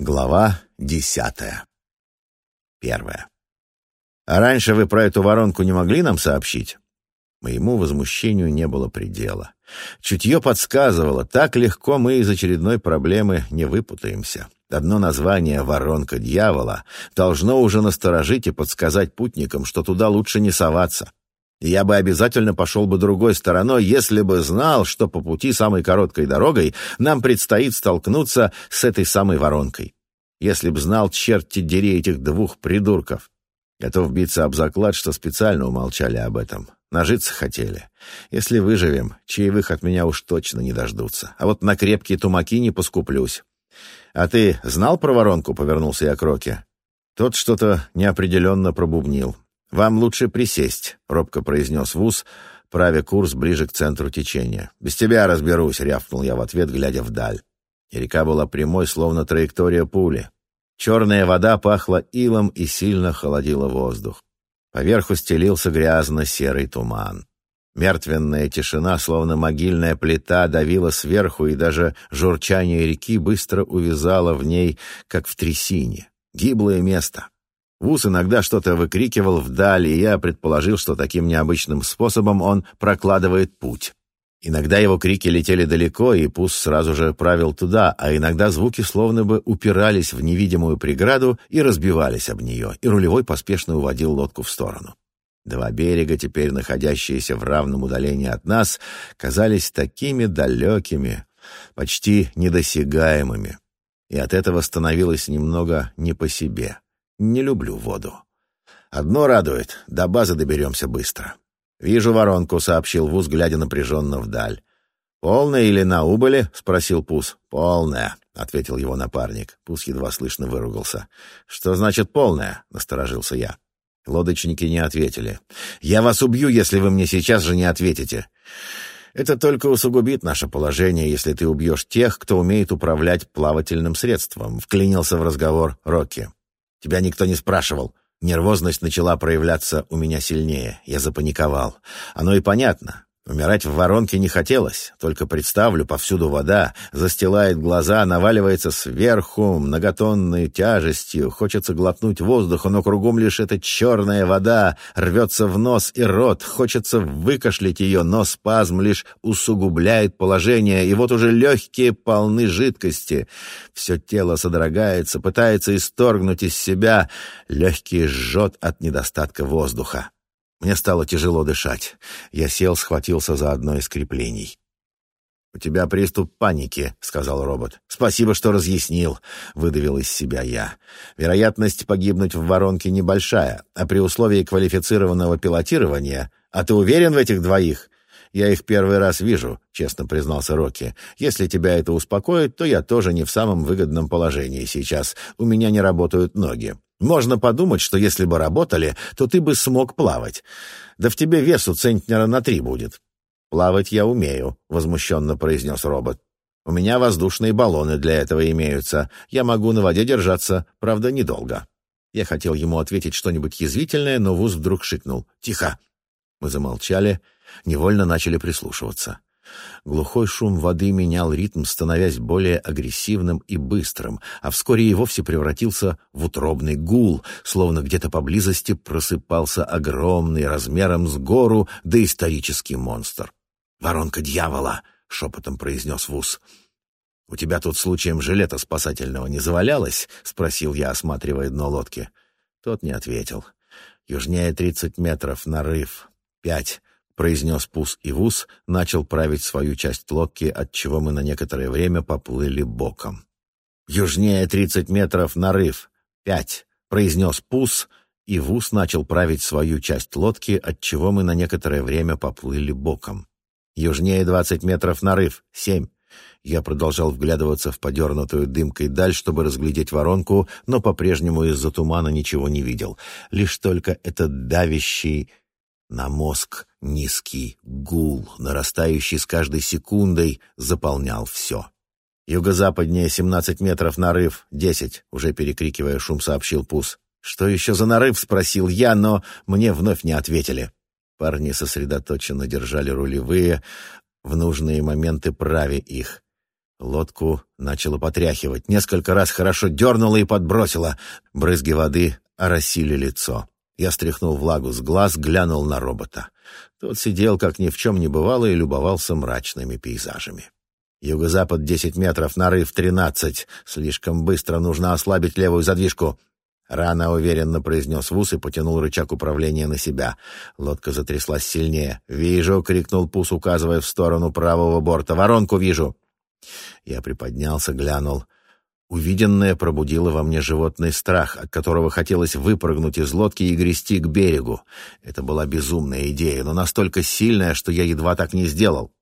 Глава десятая. Первая. «А раньше вы про эту воронку не могли нам сообщить?» Моему возмущению не было предела. Чутье подсказывало, так легко мы из очередной проблемы не выпутаемся. Одно название «воронка дьявола» должно уже насторожить и подсказать путникам, что туда лучше не соваться. Я бы обязательно пошел бы другой стороной, если бы знал, что по пути самой короткой дорогой нам предстоит столкнуться с этой самой воронкой. Если б знал, черти дери этих двух придурков. Готов биться об заклад, что специально умолчали об этом. Нажиться хотели. Если выживем, чаевых от меня уж точно не дождутся. А вот на крепкие тумаки не поскуплюсь. «А ты знал про воронку?» — повернулся я к Роке. Тот что-то неопределенно пробубнил. «Вам лучше присесть», — робко произнес Вуз, правя курс ближе к центру течения. «Без тебя разберусь», — рявкнул я в ответ, глядя вдаль. И река была прямой, словно траектория пули. Черная вода пахла илом и сильно холодила воздух. Поверху стелился грязно-серый туман. Мертвенная тишина, словно могильная плита, давила сверху, и даже журчание реки быстро увязало в ней, как в трясине. Гиблое место. Вуз иногда что-то выкрикивал вдали, и я предположил, что таким необычным способом он прокладывает путь. Иногда его крики летели далеко, и Пус сразу же правил туда, а иногда звуки словно бы упирались в невидимую преграду и разбивались об нее, и рулевой поспешно уводил лодку в сторону. Два берега, теперь находящиеся в равном удалении от нас, казались такими далекими, почти недосягаемыми, и от этого становилось немного не по себе. Не люблю воду. Одно радует, до базы доберемся быстро. «Вижу воронку», — сообщил Вуз, глядя напряженно вдаль. «Полная или на убыли?» — спросил Пус. «Полная», — ответил его напарник. Пус едва слышно выругался. «Что значит полная?» — насторожился я. Лодочники не ответили. «Я вас убью, если вы мне сейчас же не ответите». «Это только усугубит наше положение, если ты убьешь тех, кто умеет управлять плавательным средством», — вклинился в разговор Рокки. Тебя никто не спрашивал. Нервозность начала проявляться у меня сильнее. Я запаниковал. Оно и понятно. Умирать в воронке не хотелось, только представлю, повсюду вода, застилает глаза, наваливается сверху, многотонной тяжестью, хочется глотнуть воздуха, но кругом лишь эта черная вода, рвется в нос и рот, хочется выкашлять ее, но спазм лишь усугубляет положение, и вот уже легкие полны жидкости. Все тело содрогается, пытается исторгнуть из себя, легкие жжет от недостатка воздуха. Мне стало тяжело дышать. Я сел, схватился за одно из креплений. «У тебя приступ паники», — сказал робот. «Спасибо, что разъяснил», — выдавил из себя я. «Вероятность погибнуть в воронке небольшая, а при условии квалифицированного пилотирования... А ты уверен в этих двоих?» «Я их первый раз вижу», — честно признался Рокки. «Если тебя это успокоит, то я тоже не в самом выгодном положении сейчас. У меня не работают ноги. Можно подумать, что если бы работали, то ты бы смог плавать. Да в тебе весу центнера на три будет». «Плавать я умею», — возмущенно произнес робот. «У меня воздушные баллоны для этого имеются. Я могу на воде держаться, правда, недолго». Я хотел ему ответить что-нибудь язвительное, но Вуз вдруг шикнул. «Тихо!» Мы замолчали, невольно начали прислушиваться. Глухой шум воды менял ритм, становясь более агрессивным и быстрым, а вскоре и вовсе превратился в утробный гул, словно где-то поблизости просыпался огромный размером с гору доисторический монстр. «Воронка дьявола!» — шепотом произнес Вуз. «У тебя тут случаем жилета спасательного не завалялось?» — спросил я, осматривая дно лодки. Тот не ответил. «Южнее тридцать метров, нарыв. Пять. — произнес Пус и Вус, начал править свою часть лодки, отчего мы на некоторое время поплыли боком. «Южнее тридцать метров нарыв. Пять», — произнес Пус, и Вус начал править свою часть лодки, отчего мы на некоторое время поплыли боком. «Южнее двадцать метров нарыв. Семь». Я продолжал вглядываться в подернутую дымкой даль, чтобы разглядеть воронку, но по-прежнему из-за тумана ничего не видел. Лишь только этот давящий на мозг низкий гул, нарастающий с каждой секундой, заполнял все. «Юго-западнее семнадцать метров нарыв, десять», — уже перекрикивая шум, сообщил Пус. «Что еще за нарыв?» — спросил я, но мне вновь не ответили. Парни сосредоточенно держали рулевые, в нужные моменты праве их. Лодку начало потряхивать. Несколько раз хорошо дернуло и подбросило. Брызги воды оросили лицо. Я стряхнул влагу с глаз, глянул на робота. Тот сидел, как ни в чем не бывало, и любовался мрачными пейзажами. Юго-запад десять метров, нарыв тринадцать. Слишком быстро нужно ослабить левую задвижку. Рано уверенно произнес Вус и потянул рычаг управления на себя. Лодка затряслась сильнее. «Вижу!» — крикнул Пус, указывая в сторону правого борта. «Воронку вижу!» Я приподнялся, глянул. Увиденное пробудило во мне животный страх, от которого хотелось выпрыгнуть из лодки и грести к берегу. Это была безумная идея, но настолько сильная, что я едва так не сделал.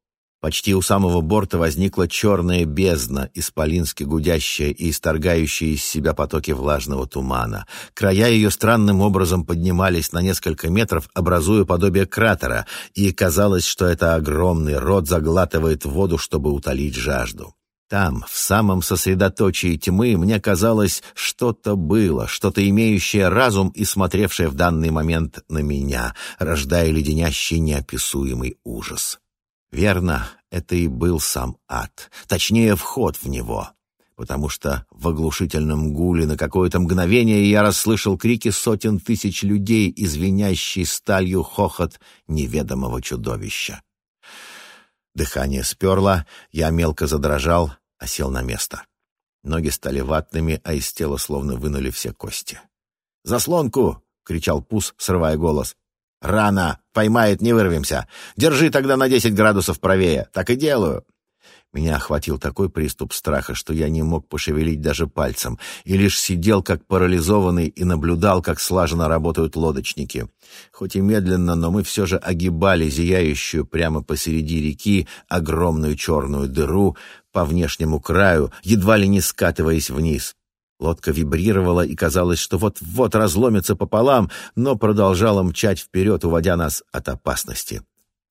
Почти у самого борта возникла черная бездна, исполински гудящая и исторгающая из себя потоки влажного тумана. Края ее странным образом поднимались на несколько метров, образуя подобие кратера, и казалось, что это огромный рот заглатывает воду, чтобы утолить жажду. Там, в самом сосредоточии тьмы, мне казалось, что-то было, что-то имеющее разум и смотревшее в данный момент на меня, рождая леденящий неописуемый ужас. Верно, это и был сам ад, точнее, вход в него, потому что в оглушительном гуле на какое-то мгновение я расслышал крики сотен тысяч людей, извинящий сталью хохот неведомого чудовища. Дыхание сперло, я мелко задрожал, а сел на место. Ноги стали ватными, а из тела словно вынули все кости. «Заслонку!» — кричал Пус, срывая голос. «Рано! Поймает, не вырвемся! Держи тогда на десять градусов правее! Так и делаю!» Меня охватил такой приступ страха, что я не мог пошевелить даже пальцем, и лишь сидел как парализованный и наблюдал, как слаженно работают лодочники. Хоть и медленно, но мы все же огибали зияющую прямо посреди реки огромную черную дыру по внешнему краю, едва ли не скатываясь вниз. Лодка вибрировала и казалось, что вот-вот разломится пополам, но продолжала мчать вперед, уводя нас от опасности.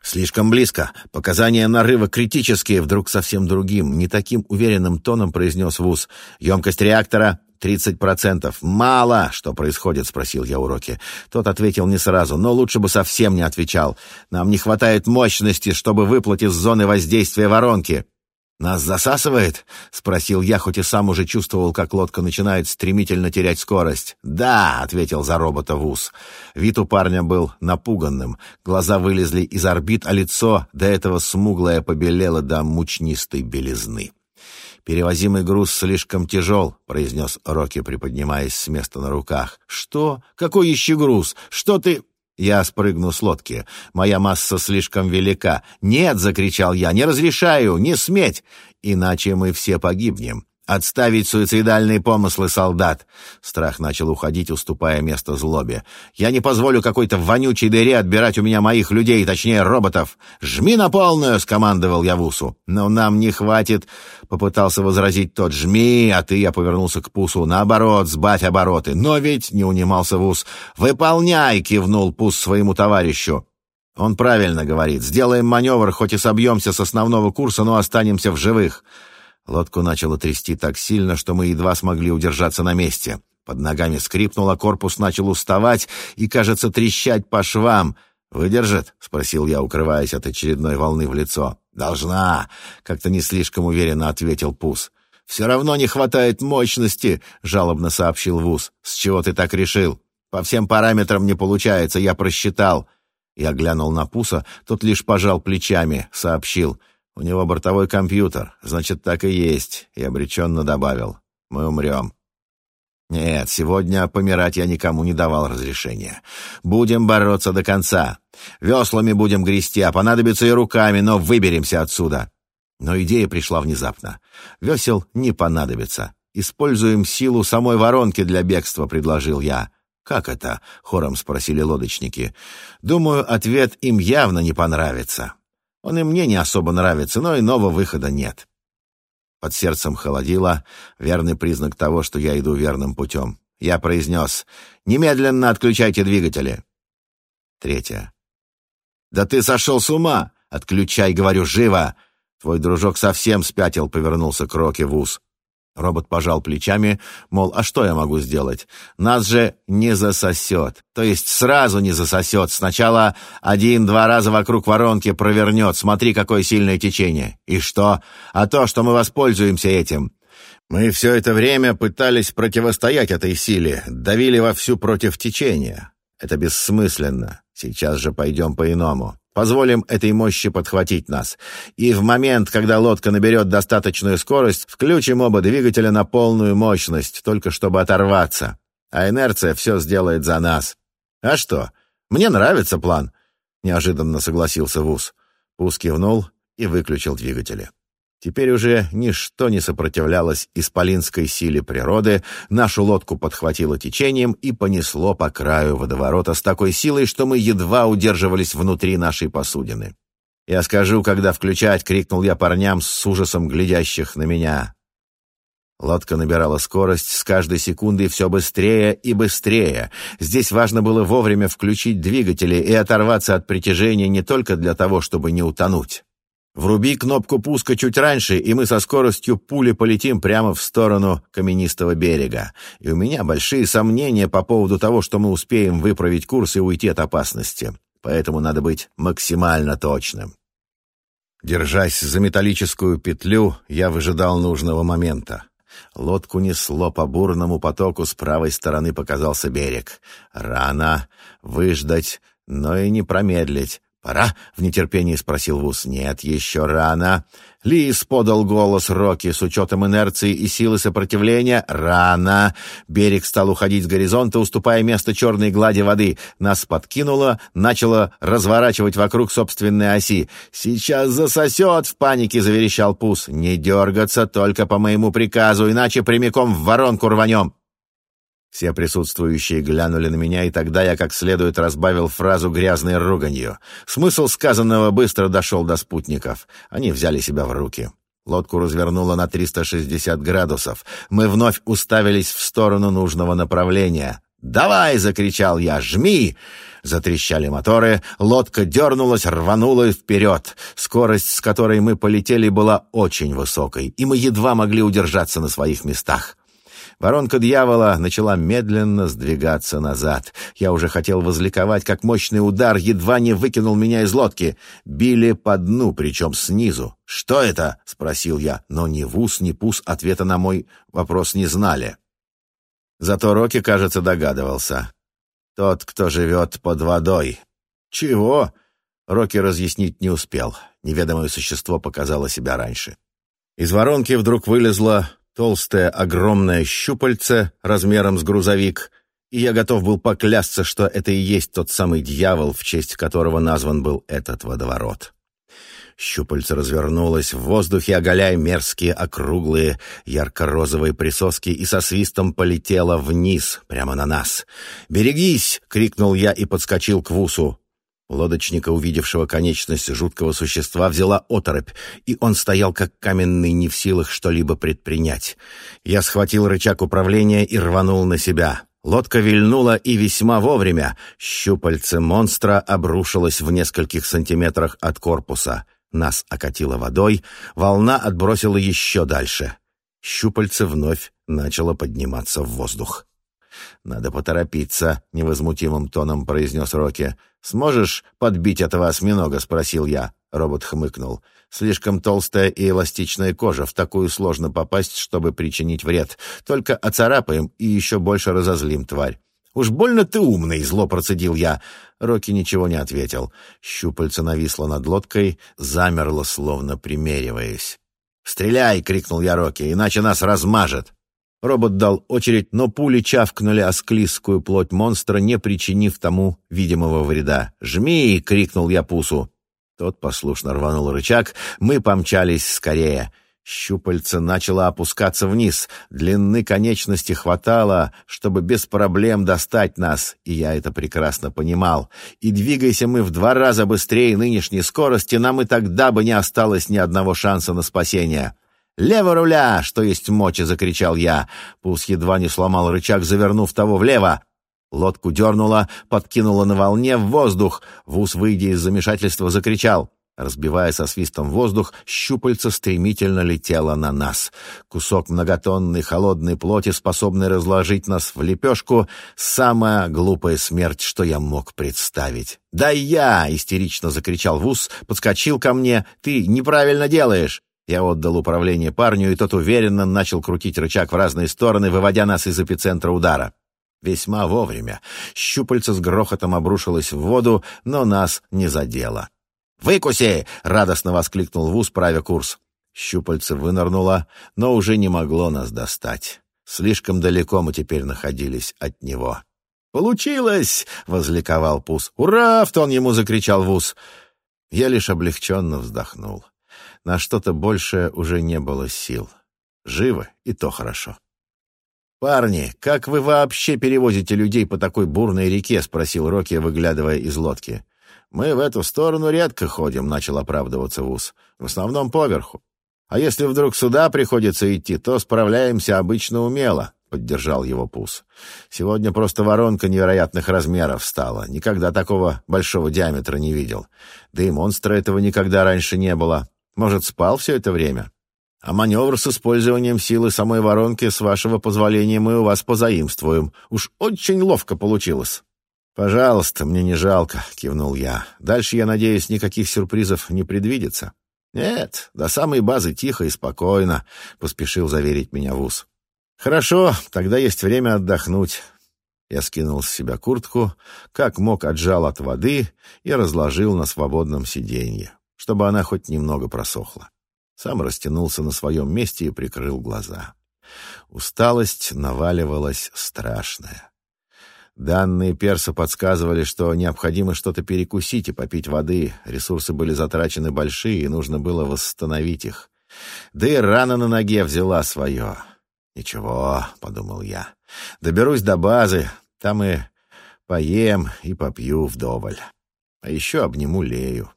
«Слишком близко. Показания нарыва критические», — вдруг совсем другим, не таким уверенным тоном произнес Вуз. «Емкость реактора «Тридцать процентов. Мало!» «Что происходит?» — спросил я уроки. Тот ответил не сразу, но лучше бы совсем не отвечал. «Нам не хватает мощности, чтобы выплатить из зоны воздействия воронки». «Нас засасывает?» — спросил я, хоть и сам уже чувствовал, как лодка начинает стремительно терять скорость. «Да», — ответил за робота Вуз. Вид у парня был напуганным. Глаза вылезли из орбит, а лицо, до этого смуглое, побелело до мучнистой белизны. «Перевозимый груз слишком тяжел», — произнес Рокки, приподнимаясь с места на руках. «Что? Какой еще груз? Что ты...» Я спрыгну с лодки. Моя масса слишком велика. «Нет!» — закричал я. «Не разрешаю! Не сметь! Иначе мы все погибнем!» «Отставить суицидальные помыслы, солдат!» Страх начал уходить, уступая место злобе. «Я не позволю какой-то вонючей дыре отбирать у меня моих людей, точнее, роботов! Жми на полную!» — скомандовал я Вусу. «Но нам не хватит!» — попытался возразить тот. «Жми!» — а ты я повернулся к Пусу. «Наоборот, сбавь обороты!» «Но ведь...» — не унимался Вус. «Выполняй!» — кивнул Пус своему товарищу. «Он правильно говорит. Сделаем маневр, хоть и собьемся с основного курса, но останемся в живых». Лодку начало трясти так сильно, что мы едва смогли удержаться на месте. Под ногами скрипнуло, корпус начал уставать и, кажется, трещать по швам. «Выдержит?» — спросил я, укрываясь от очередной волны в лицо. «Должна!» — как-то не слишком уверенно ответил Пус. «Все равно не хватает мощности!» — жалобно сообщил Вуз. «С чего ты так решил?» «По всем параметрам не получается, я просчитал». Я глянул на Пуса, тот лишь пожал плечами, сообщил — у него бортовой компьютер, значит, так и есть, и обреченно добавил. Мы умрем. Нет, сегодня помирать я никому не давал разрешения. Будем бороться до конца. Веслами будем грести, а понадобится и руками, но выберемся отсюда. Но идея пришла внезапно. Весел не понадобится. Используем силу самой воронки для бегства, предложил я. «Как это?» — хором спросили лодочники. «Думаю, ответ им явно не понравится». Он и мне не особо нравится, но иного выхода нет. Под сердцем холодило, верный признак того, что я иду верным путем. Я произнес «Немедленно отключайте двигатели». Третье. «Да ты сошел с ума! Отключай, говорю, живо!» Твой дружок совсем спятил, повернулся к Роке в ус. Робот пожал плечами, мол, а что я могу сделать? Нас же не засосет. То есть сразу не засосет. Сначала один-два раза вокруг воронки провернет. Смотри, какое сильное течение. И что? А то, что мы воспользуемся этим. Мы все это время пытались противостоять этой силе, давили вовсю против течения. Это бессмысленно. Сейчас же пойдем по-иному. Позволим этой мощи подхватить нас. И в момент, когда лодка наберет достаточную скорость, включим оба двигателя на полную мощность, только чтобы оторваться. А инерция все сделает за нас. А что? Мне нравится план. Неожиданно согласился Вуз. Вуз кивнул и выключил двигатели. Теперь уже ничто не сопротивлялось исполинской силе природы, нашу лодку подхватило течением и понесло по краю водоворота с такой силой, что мы едва удерживались внутри нашей посудины. «Я скажу, когда включать!» — крикнул я парням с ужасом глядящих на меня. Лодка набирала скорость с каждой секундой все быстрее и быстрее. Здесь важно было вовремя включить двигатели и оторваться от притяжения не только для того, чтобы не утонуть. Вруби кнопку пуска чуть раньше, и мы со скоростью пули полетим прямо в сторону каменистого берега. И у меня большие сомнения по поводу того, что мы успеем выправить курс и уйти от опасности. Поэтому надо быть максимально точным. Держась за металлическую петлю, я выжидал нужного момента. Лодку несло по бурному потоку, с правой стороны показался берег. Рано выждать, но и не промедлить. «Пора?» — в нетерпении спросил Вуз. «Нет, еще рано». Лис подал голос Рокки с учетом инерции и силы сопротивления. «Рано!» Берег стал уходить с горизонта, уступая место черной глади воды. Нас подкинуло, начало разворачивать вокруг собственной оси. «Сейчас засосет!» — в панике заверещал Пус. «Не дергаться, только по моему приказу, иначе прямиком в воронку рванем!» Все присутствующие глянули на меня, и тогда я как следует разбавил фразу грязной руганью. Смысл сказанного быстро дошел до спутников. Они взяли себя в руки. Лодку развернуло на 360 градусов. Мы вновь уставились в сторону нужного направления. «Давай!» — закричал я. «Жми!» Затрещали моторы, лодка дернулась, рванула вперед. Скорость, с которой мы полетели, была очень высокой, и мы едва могли удержаться на своих местах. Воронка дьявола начала медленно сдвигаться назад. Я уже хотел возликовать, как мощный удар едва не выкинул меня из лодки. Били по дну, причем снизу. «Что это?» — спросил я, но ни Вуз, ни Пус ответа на мой вопрос не знали. Зато Рокки, кажется, догадывался. «Тот, кто живет под водой». «Чего?» Рокки разъяснить не успел. Неведомое существо показало себя раньше. Из воронки вдруг вылезла толстое огромное щупальце размером с грузовик, и я готов был поклясться, что это и есть тот самый дьявол, в честь которого назван был этот водоворот. Щупальце развернулось в воздухе, оголяя мерзкие округлые ярко-розовые присоски и со свистом полетело вниз, прямо на нас. «Берегись!» — крикнул я и подскочил к Вусу. Лодочника, увидевшего конечность жуткого существа, взяла оторопь, и он стоял как каменный, не в силах что-либо предпринять. Я схватил рычаг управления и рванул на себя. Лодка вильнула и весьма вовремя. Щупальце монстра обрушилось в нескольких сантиметрах от корпуса. Нас окатило водой, волна отбросила еще дальше. Щупальце вновь начало подниматься в воздух. «Надо поторопиться», — невозмутимым тоном произнес Рокки. «Сможешь подбить этого осьминога?» — спросил я. Робот хмыкнул. «Слишком толстая и эластичная кожа. В такую сложно попасть, чтобы причинить вред. Только оцарапаем и еще больше разозлим тварь». «Уж больно ты умный!» — зло процедил я. Рокки ничего не ответил. Щупальце нависло над лодкой, замерло, словно примериваясь. «Стреляй!» — крикнул я Рокки, «иначе нас размажет!» Робот дал очередь, но пули чавкнули о склизкую плоть монстра, не причинив тому видимого вреда. «Жми!» — крикнул я Пусу. Тот послушно рванул рычаг. Мы помчались скорее. Щупальце начало опускаться вниз. Длины конечности хватало, чтобы без проблем достать нас, и я это прекрасно понимал. И двигайся мы в два раза быстрее нынешней скорости, нам и тогда бы не осталось ни одного шанса на спасение. «Лево руля!» — что есть мочи, — закричал я. Пус едва не сломал рычаг, завернув того влево. Лодку дернуло, подкинуло на волне в воздух. Вуз, выйдя из замешательства, закричал. Разбивая со свистом воздух, щупальца стремительно летело на нас. Кусок многотонной холодной плоти, способный разложить нас в лепешку, самая глупая смерть, что я мог представить. «Да я!» — истерично закричал Вуз, подскочил ко мне. «Ты неправильно делаешь!» Я отдал управление парню, и тот уверенно начал крутить рычаг в разные стороны, выводя нас из эпицентра удара. Весьма вовремя. Щупальце с грохотом обрушилось в воду, но нас не задело. «Выкуси!» — радостно воскликнул Вуз, правя курс. Щупальце вынырнуло, но уже не могло нас достать. Слишком далеко мы теперь находились от него. «Получилось!» — возликовал Пус. «Ура!» — в тон ему закричал Вуз. Я лишь облегченно вздохнул. На что-то большее уже не было сил. Живо, и то хорошо. «Парни, как вы вообще перевозите людей по такой бурной реке?» — спросил Рокки, выглядывая из лодки. «Мы в эту сторону редко ходим», — начал оправдываться Вуз. «В основном поверху. А если вдруг сюда приходится идти, то справляемся обычно умело», — поддержал его Пус. «Сегодня просто воронка невероятных размеров стала. Никогда такого большого диаметра не видел. Да и монстра этого никогда раньше не было. Может, спал все это время?» А маневр с использованием силы самой воронки, с вашего позволения, мы у вас позаимствуем. Уж очень ловко получилось. «Пожалуйста, мне не жалко», — кивнул я. «Дальше, я надеюсь, никаких сюрпризов не предвидится». «Нет, до самой базы тихо и спокойно», — поспешил заверить меня Вуз. «Хорошо, тогда есть время отдохнуть». Я скинул с себя куртку, как мог отжал от воды и разложил на свободном сиденье, чтобы она хоть немного просохла. Сам растянулся на своем месте и прикрыл глаза. Усталость наваливалась страшная. Данные перса подсказывали, что необходимо что-то перекусить и попить воды. Ресурсы были затрачены большие, и нужно было восстановить их. Да и рана на ноге взяла свое. «Ничего», — подумал я, — «доберусь до базы, там и поем и попью вдоволь. А еще обниму Лею.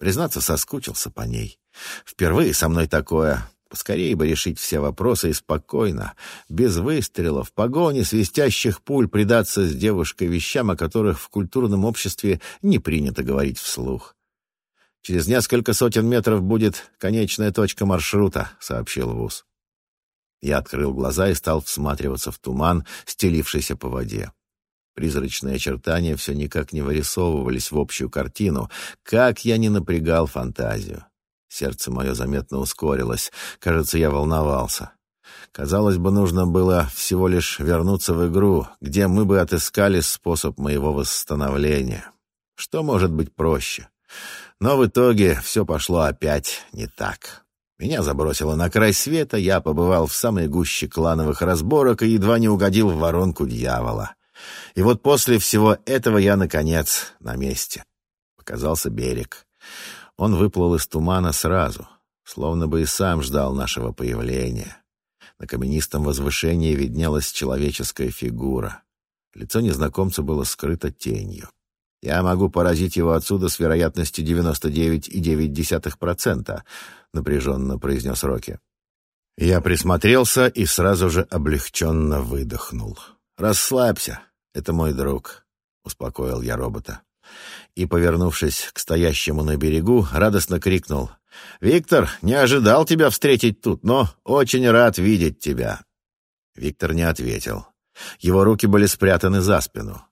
Признаться, соскучился по ней. Впервые со мной такое. Поскорее бы решить все вопросы и спокойно, без выстрелов, погони, свистящих пуль, предаться с девушкой вещам, о которых в культурном обществе не принято говорить вслух. «Через несколько сотен метров будет конечная точка маршрута», — сообщил Вуз. Я открыл глаза и стал всматриваться в туман, стелившийся по воде. Призрачные очертания все никак не вырисовывались в общую картину, как я не напрягал фантазию. Сердце мое заметно ускорилось. Кажется, я волновался. Казалось бы, нужно было всего лишь вернуться в игру, где мы бы отыскали способ моего восстановления. Что может быть проще? Но в итоге все пошло опять не так. Меня забросило на край света, я побывал в самой гуще клановых разборок и едва не угодил в воронку дьявола. И вот после всего этого я, наконец, на месте. Показался берег. Он выплыл из тумана сразу, словно бы и сам ждал нашего появления. На каменистом возвышении виднелась человеческая фигура. Лицо незнакомца было скрыто тенью. «Я могу поразить его отсюда с вероятностью 99,9%, — напряженно произнес Рокки. Я присмотрелся и сразу же облегченно выдохнул. «Расслабься, это мой друг», — успокоил я робота и, повернувшись к стоящему на берегу, радостно крикнул. «Виктор, не ожидал тебя встретить тут, но очень рад видеть тебя». Виктор не ответил. Его руки были спрятаны за спину.